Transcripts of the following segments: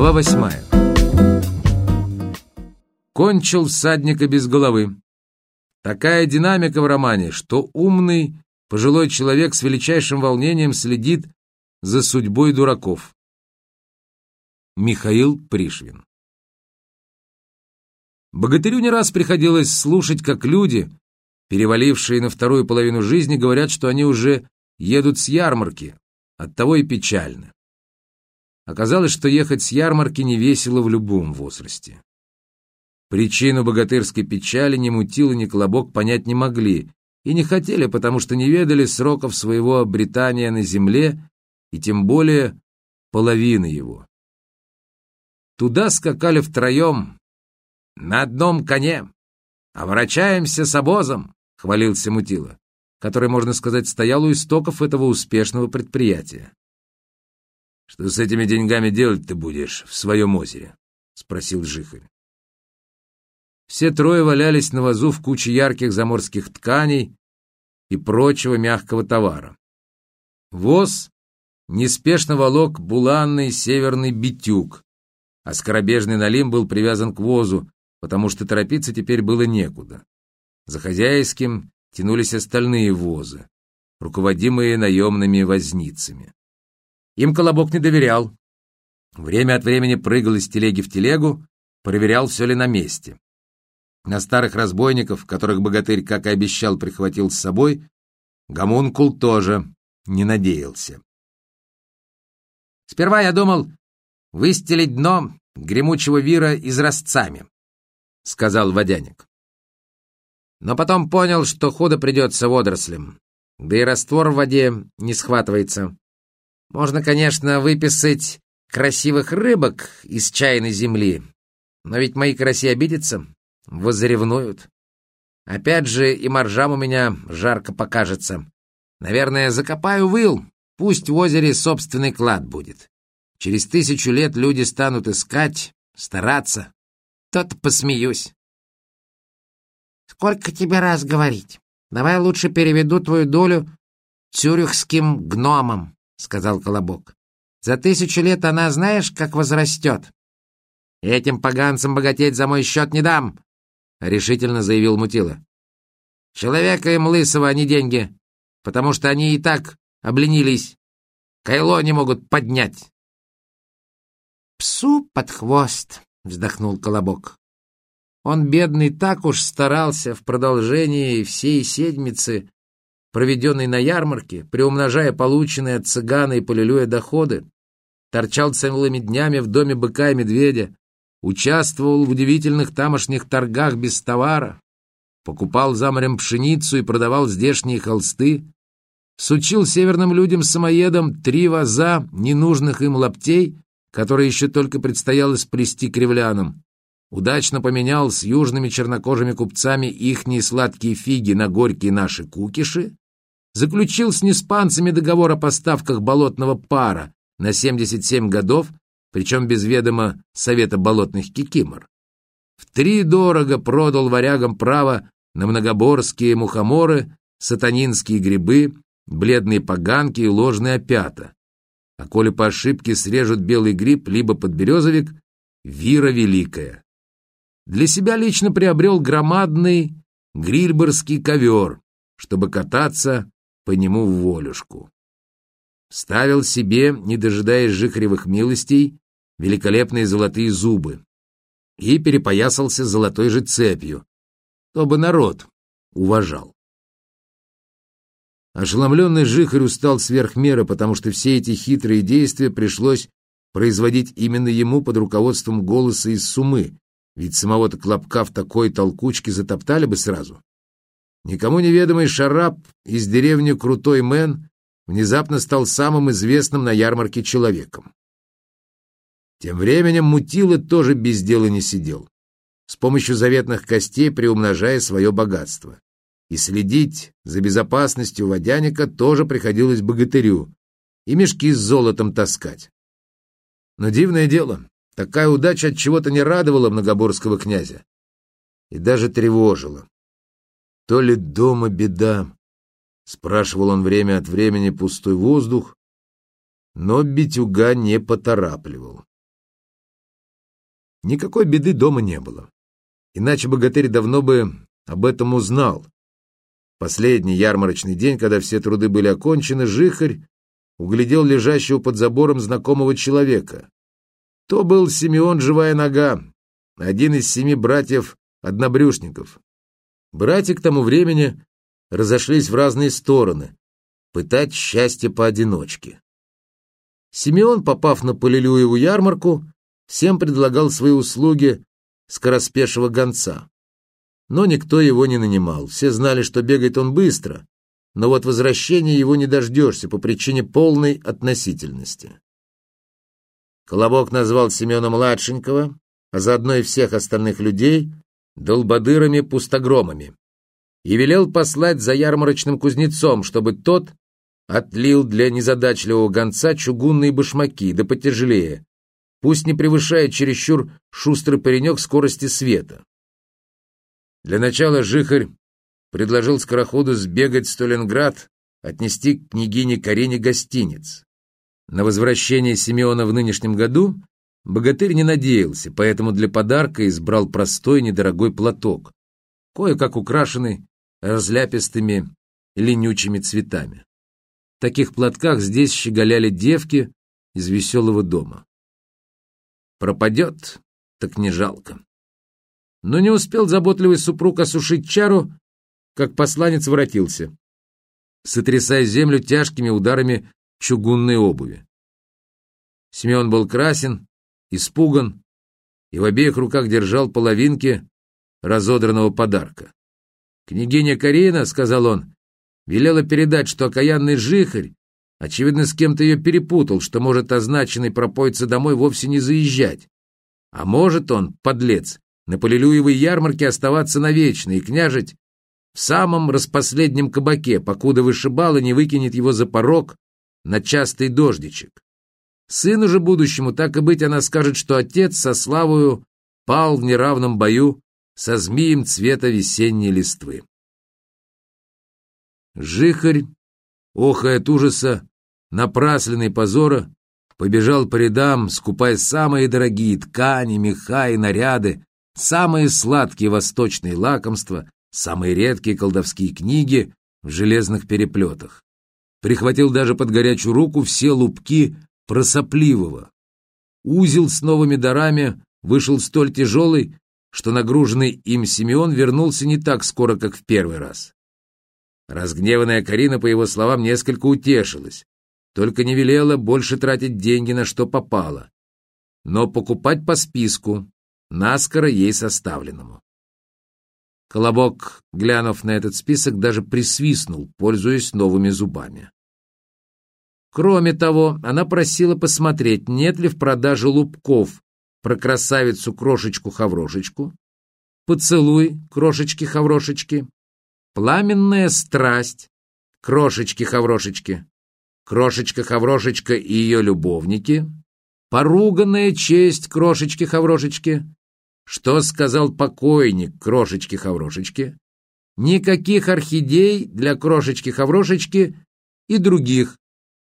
Глава восьмая. Кончил всадника без головы. Такая динамика в романе, что умный пожилой человек с величайшим волнением следит за судьбой дураков. Михаил Пришвин Богатырю не раз приходилось слушать, как люди, перевалившие на вторую половину жизни, говорят, что они уже едут с ярмарки, оттого и печально. Оказалось, что ехать с ярмарки не весело в любом возрасте. Причину богатырской печали ни Мутила, ни Колобок понять не могли и не хотели, потому что не ведали сроков своего обретания на земле и тем более половины его. Туда скакали втроем, на одном коне, обращаемся с обозом, хвалился Мутила, который, можно сказать, стоял у истоков этого успешного предприятия. «Что с этими деньгами делать ты будешь в своем озере?» — спросил Жихарь. Все трое валялись на вазу в куче ярких заморских тканей и прочего мягкого товара. Воз неспешно волок буланный северный битюк, а скоробежный налим был привязан к возу, потому что торопиться теперь было некуда. За хозяйским тянулись остальные возы, руководимые наемными возницами. Им Колобок не доверял. Время от времени прыгал из телеги в телегу, проверял, все ли на месте. На старых разбойников, которых богатырь, как и обещал, прихватил с собой, гомункул тоже не надеялся. Сперва я думал выстелить дно гремучего вира изразцами, — сказал водяник. Но потом понял, что худо придется водорослям, да и раствор в воде не схватывается. Можно, конечно, выписать красивых рыбок из чайной земли, но ведь мои караси обидятся, возревнуют. Опять же, и моржам у меня жарко покажется. Наверное, закопаю выл, пусть в озере собственный клад будет. Через тысячу лет люди станут искать, стараться. Тот посмеюсь. Сколько тебе раз говорить? Давай лучше переведу твою долю цюрихским гномам. — сказал Колобок. «За тысячу лет она знаешь, как возрастет?» «Этим поганцам богатеть за мой счет не дам», — решительно заявил Мутила. «Человека им лысого, а не деньги, потому что они и так обленились. Кайло не могут поднять». «Псу под хвост», — вздохнул Колобок. Он, бедный, так уж старался в продолжении всей седмицы проведенный на ярмарке, приумножая полученные от цыгана и полилюя доходы, торчал целыми днями в доме быка и медведя, участвовал в удивительных тамошних торгах без товара, покупал за морем пшеницу и продавал здешние холсты, сучил северным людям-самоедам три ваза ненужных им лаптей, которые еще только предстояло сплести кривлянам, удачно поменял с южными чернокожими купцами ихние сладкие фиги на горькие наши кукиши, заключил с неспанцами договор о поставках болотного пара на 77 годов, причем без ведома Совета болотных кикимор. В три дорого продал варягам право на многоборские мухоморы, сатанинские грибы, бледные поганки и ложные опята. А коли по ошибке срежут белый гриб либо подберезовик, вира великая. Для себя лично приобрел громадный грильборский ковер, чтобы кататься по нему в волюшку. Ставил себе, не дожидаясь жихревых милостей, великолепные золотые зубы и перепоясался золотой же цепью, чтобы народ уважал. Ошеломленный Жихарь устал сверх меры, потому что все эти хитрые действия пришлось производить именно ему под руководством голоса из сумы, ведь самого-то Клопка в такой толкучке затоптали бы сразу. Никому неведомый шарап из деревни Крутой Мэн внезапно стал самым известным на ярмарке человеком. Тем временем Мутилы тоже без дела не сидел, с помощью заветных костей приумножая свое богатство. И следить за безопасностью водяника тоже приходилось богатырю, и мешки с золотом таскать. Но дивное дело, такая удача от чего-то не радовала многоборского князя и даже тревожила. То ли дома беда? Спрашивал он время от времени пустой воздух, но битюга не поторапливал. Никакой беды дома не было. Иначе богатырь давно бы об этом узнал. Последний ярмарочный день, когда все труды были окончены, жихарь углядел лежащего под забором знакомого человека. То был Симеон Живая Нога, один из семи братьев-однобрюшников. Братья к тому времени разошлись в разные стороны, пытать счастье поодиночке. Симеон, попав на Полилюеву ярмарку, всем предлагал свои услуги скороспешего гонца. Но никто его не нанимал. Все знали, что бегает он быстро, но вот возвращения его не дождешься по причине полной относительности. Колобок назвал Семена-младшенького, а заодно и всех остальных людей, долбодырами-пустогромами, и велел послать за ярмарочным кузнецом, чтобы тот отлил для незадачливого гонца чугунные башмаки, да потяжелее, пусть не превышает чересчур шустрый паренек скорости света. Для начала Жихарь предложил скороходу сбегать в Сталинград, отнести к княгине Карине гостиниц. На возвращение Симеона в нынешнем году богатырь не надеялся, поэтому для подарка избрал простой недорогой платок, кое-как украшенный разляпистыми ленючими цветами. В таких платках здесь щеголяли девки из веселого дома. Пропадет, так не жалко. Но не успел заботливый супруг осушить чару, как посланец воротился, сотрясая землю тяжкими ударами чугунной обуви. Семен был красен, испуган и в обеих руках держал половинки разодранного подарка. «Княгиня Карина, — сказал он, — велела передать, что окаянный жихарь, очевидно, с кем-то ее перепутал, что может означенный пропойца домой вовсе не заезжать. А может он, подлец, на Полилюевой ярмарке оставаться навечно и княжить в самом распоследнем кабаке, покуда вышибала не выкинет его за порог на частый дождичек. Сыну же будущему, так и быть, она скажет, что отец со славою пал в неравном бою со змеем цвета весенней листвы. Жихарь, охая от ужаса, напрасленный позора, побежал по рядам, скупая самые дорогие ткани, меха и наряды, самые сладкие восточные лакомства, самые редкие колдовские книги в железных переплетах. Прихватил даже под горячую руку все лупки просопливого. Узел с новыми дарами вышел столь тяжелый, что нагруженный им Симеон вернулся не так скоро, как в первый раз. Разгневанная Карина, по его словам, несколько утешилась, только не велела больше тратить деньги на что попало, но покупать по списку, наскоро ей составленному. Колобок, глянув на этот список, даже присвистнул, пользуясь новыми зубами. Кроме того, она просила посмотреть, нет ли в продаже лубков. Про красавицу-крошечку-хаврошечку, поцелуй крошечки-хаврошечки, пламенная страсть крошечки-хаврошечки, крошечка-хаврошечка и ее любовники, поруганная честь крошечки-хаврошечки, что сказал покойник крошечки-хаврошечки, никаких орхидей для крошечки-хаврошечки и других,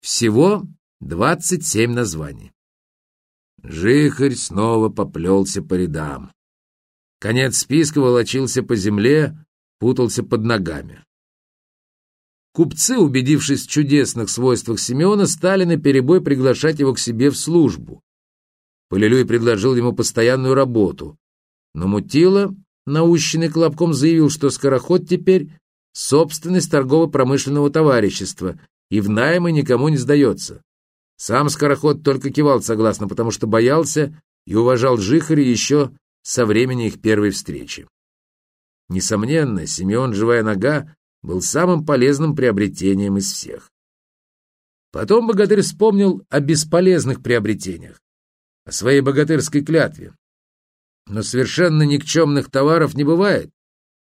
всего двадцать семь названий. Жихарь снова поплелся по рядам. Конец списка волочился по земле, путался под ногами. Купцы, убедившись в чудесных свойствах Симеона, стали наперебой приглашать его к себе в службу. Полилюй предложил ему постоянную работу, но Мутила, наущенный Колобком, заявил, что скороход теперь собственность торгово-промышленного товарищества и в наймы никому не сдается. Сам скороход только кивал согласно, потому что боялся и уважал Жихаря еще со времени их первой встречи. Несомненно, Симеон Живая Нога был самым полезным приобретением из всех. Потом богатырь вспомнил о бесполезных приобретениях, о своей богатырской клятве. Но совершенно никчемных товаров не бывает,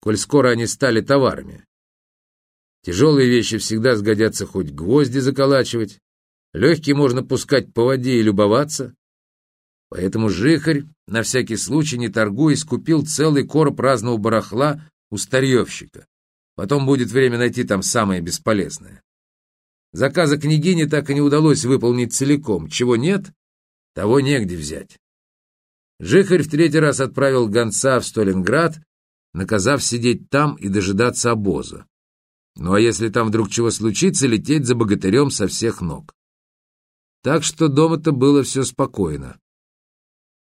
коль скоро они стали товарами. Тяжелые вещи всегда сгодятся хоть гвозди заколачивать, легкие можно пускать по воде и любоваться. Поэтому жихарь, на всякий случай не торгуясь, купил целый короб разного барахла у старьевщика. Потом будет время найти там самое бесполезное. Заказа княгини так и не удалось выполнить целиком. Чего нет, того негде взять. Жихарь в третий раз отправил гонца в Сталинград, наказав сидеть там и дожидаться обоза. Ну а если там вдруг чего случится, лететь за богатырем со всех ног. Так что дома-то было все спокойно.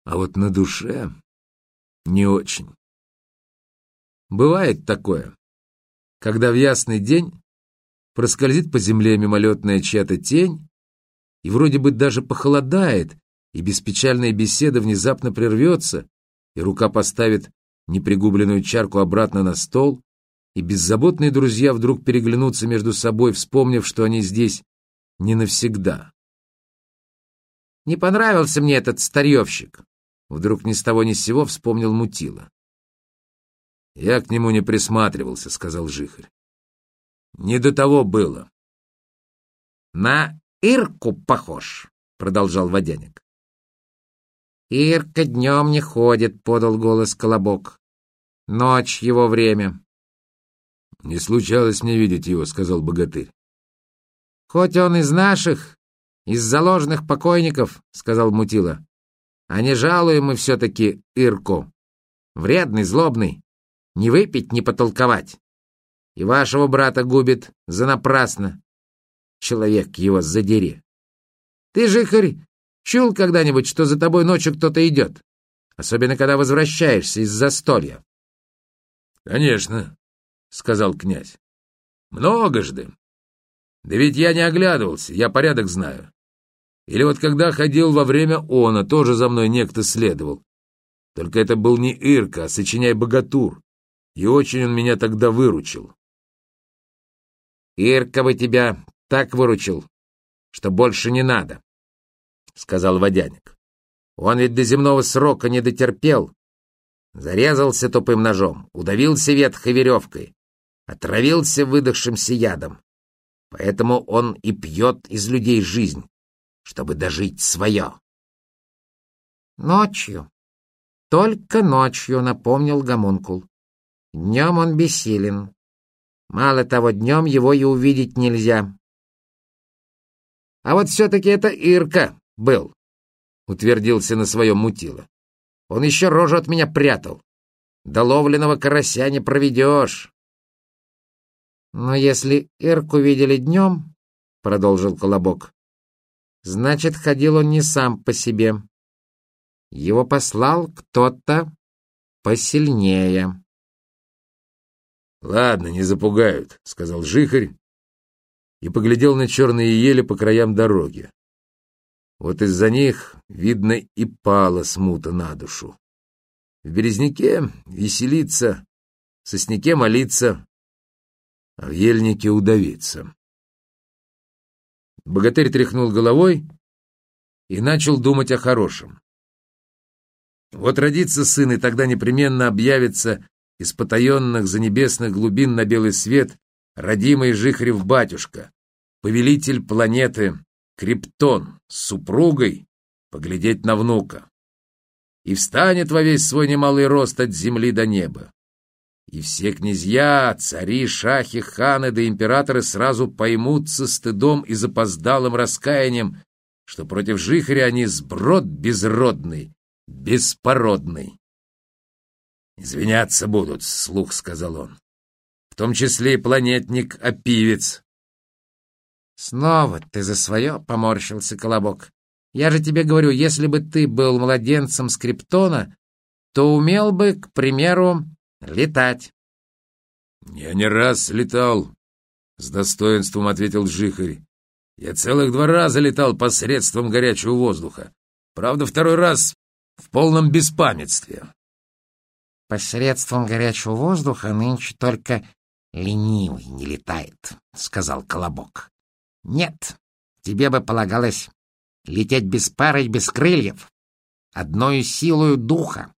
А вот на душе не очень. Бывает такое, когда в ясный день проскользит по земле мимолетная чья-то тень, и вроде бы даже похолодает, и беспечальная беседа внезапно прервется, и рука поставит непригубленную чарку обратно на стол, и беззаботные друзья вдруг переглянутся между собой, вспомнив, что они здесь не навсегда. «Не понравился мне этот старьевщик», — вдруг ни с того ни с сего вспомнил Мутила. «Я к нему не присматривался», — сказал Жихарь. «Не до того было». «На Ирку похож», — продолжал Водяник. «Ирка днем не ходит», — подал голос Колобок. «Ночь его время». «Не случалось мне видеть его», — сказал богатырь. «Хоть он из наших, из заложенных покойников», — сказал Мутила. «А не жалуем мы все-таки Ирку. Вредный, злобный. Не выпить, не потолковать. И вашего брата губит занапрасно. Человек его задери. Ты, Жихарь, чул когда-нибудь, что за тобой ночью кто-то идет? Особенно, когда возвращаешься из застолья. — Конечно, — сказал князь. — Многожды. Да ведь я не оглядывался, я порядок знаю. Или вот когда ходил во время она, тоже за мной некто следовал. Только это был не Ирка, а сочиняй богатур. И очень он меня тогда выручил. Ирка бы тебя так выручил, что больше не надо, — сказал водяник. Он ведь до земного срока не дотерпел. Зарезался тупым ножом, удавился ветхой веревкой, отравился выдохшимся ядом. Поэтому он и пьет из людей жизнь, чтобы дожить свое. Ночью, только ночью, напомнил Гомункул. Днем он бессилен. Мало того, днем его и увидеть нельзя. А вот все-таки это Ирка был, утвердился на своем мутило. Он еще рожу от меня прятал. До ловленного карася не проведешь. Но если Ирку видели днем, — продолжил Колобок, — значит, ходил он не сам по себе. Его послал кто-то посильнее. «Ладно, не запугают», — сказал Жихарь и поглядел на черные ели по краям дороги. Вот из-за них, видно, и пала смута на душу. В березняке веселиться, в сосняке молиться, в ельнике удавиться. Богатырь тряхнул головой и начал думать о хорошем. Вот родится сын, и тогда непременно объявится из потаенных занебесных глубин на белый свет родимый Жихрев батюшка, повелитель планеты Криптон с супругой поглядеть на внука. И встанет во весь свой немалый рост от земли до неба. И все князья, цари, шахи, ханы да императоры сразу поймутся стыдом и запоздалым раскаянием, что против жихаря они сброд безродный, беспородный. «Извиняться будут», — слух сказал он. «В том числе и планетник-опивец». «Снова ты за свое?» — поморщился Колобок. «Я же тебе говорю, если бы ты был младенцем Скриптона, то умел бы, к примеру, летать». «Я не раз летал», — с достоинством ответил Жихарь. «Я целых два раза летал посредством горячего воздуха. Правда, второй раз в полном беспамятстве. «Посредством горячего воздуха нынче только ленивый не летает», — сказал Колобок. «Нет, тебе бы полагалось лететь без пары и без крыльев, одной силою духа,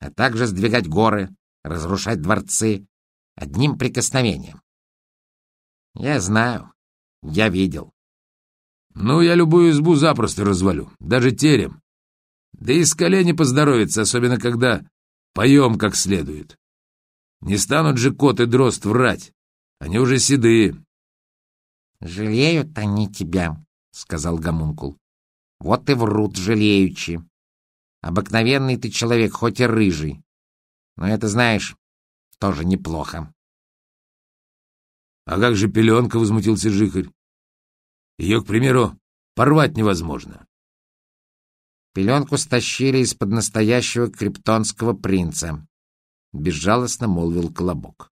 а также сдвигать горы, разрушать дворцы одним прикосновением. Я знаю, я видел. Ну, я любую избу запросто развалю, даже терем. Да и скале не поздоровится, особенно когда Поем как следует. Не станут же кот и дрозд врать. Они уже седые. — Жалеют они тебя, — сказал Гомункул. — Вот и врут жалеючи. Обыкновенный ты человек, хоть и рыжий. Но это, знаешь, тоже неплохо. — А как же пеленка? — возмутился Жихарь. — Ее, к примеру, порвать невозможно. Пеленку стащили из-под настоящего криптонского принца, — безжалостно молвил Колобок.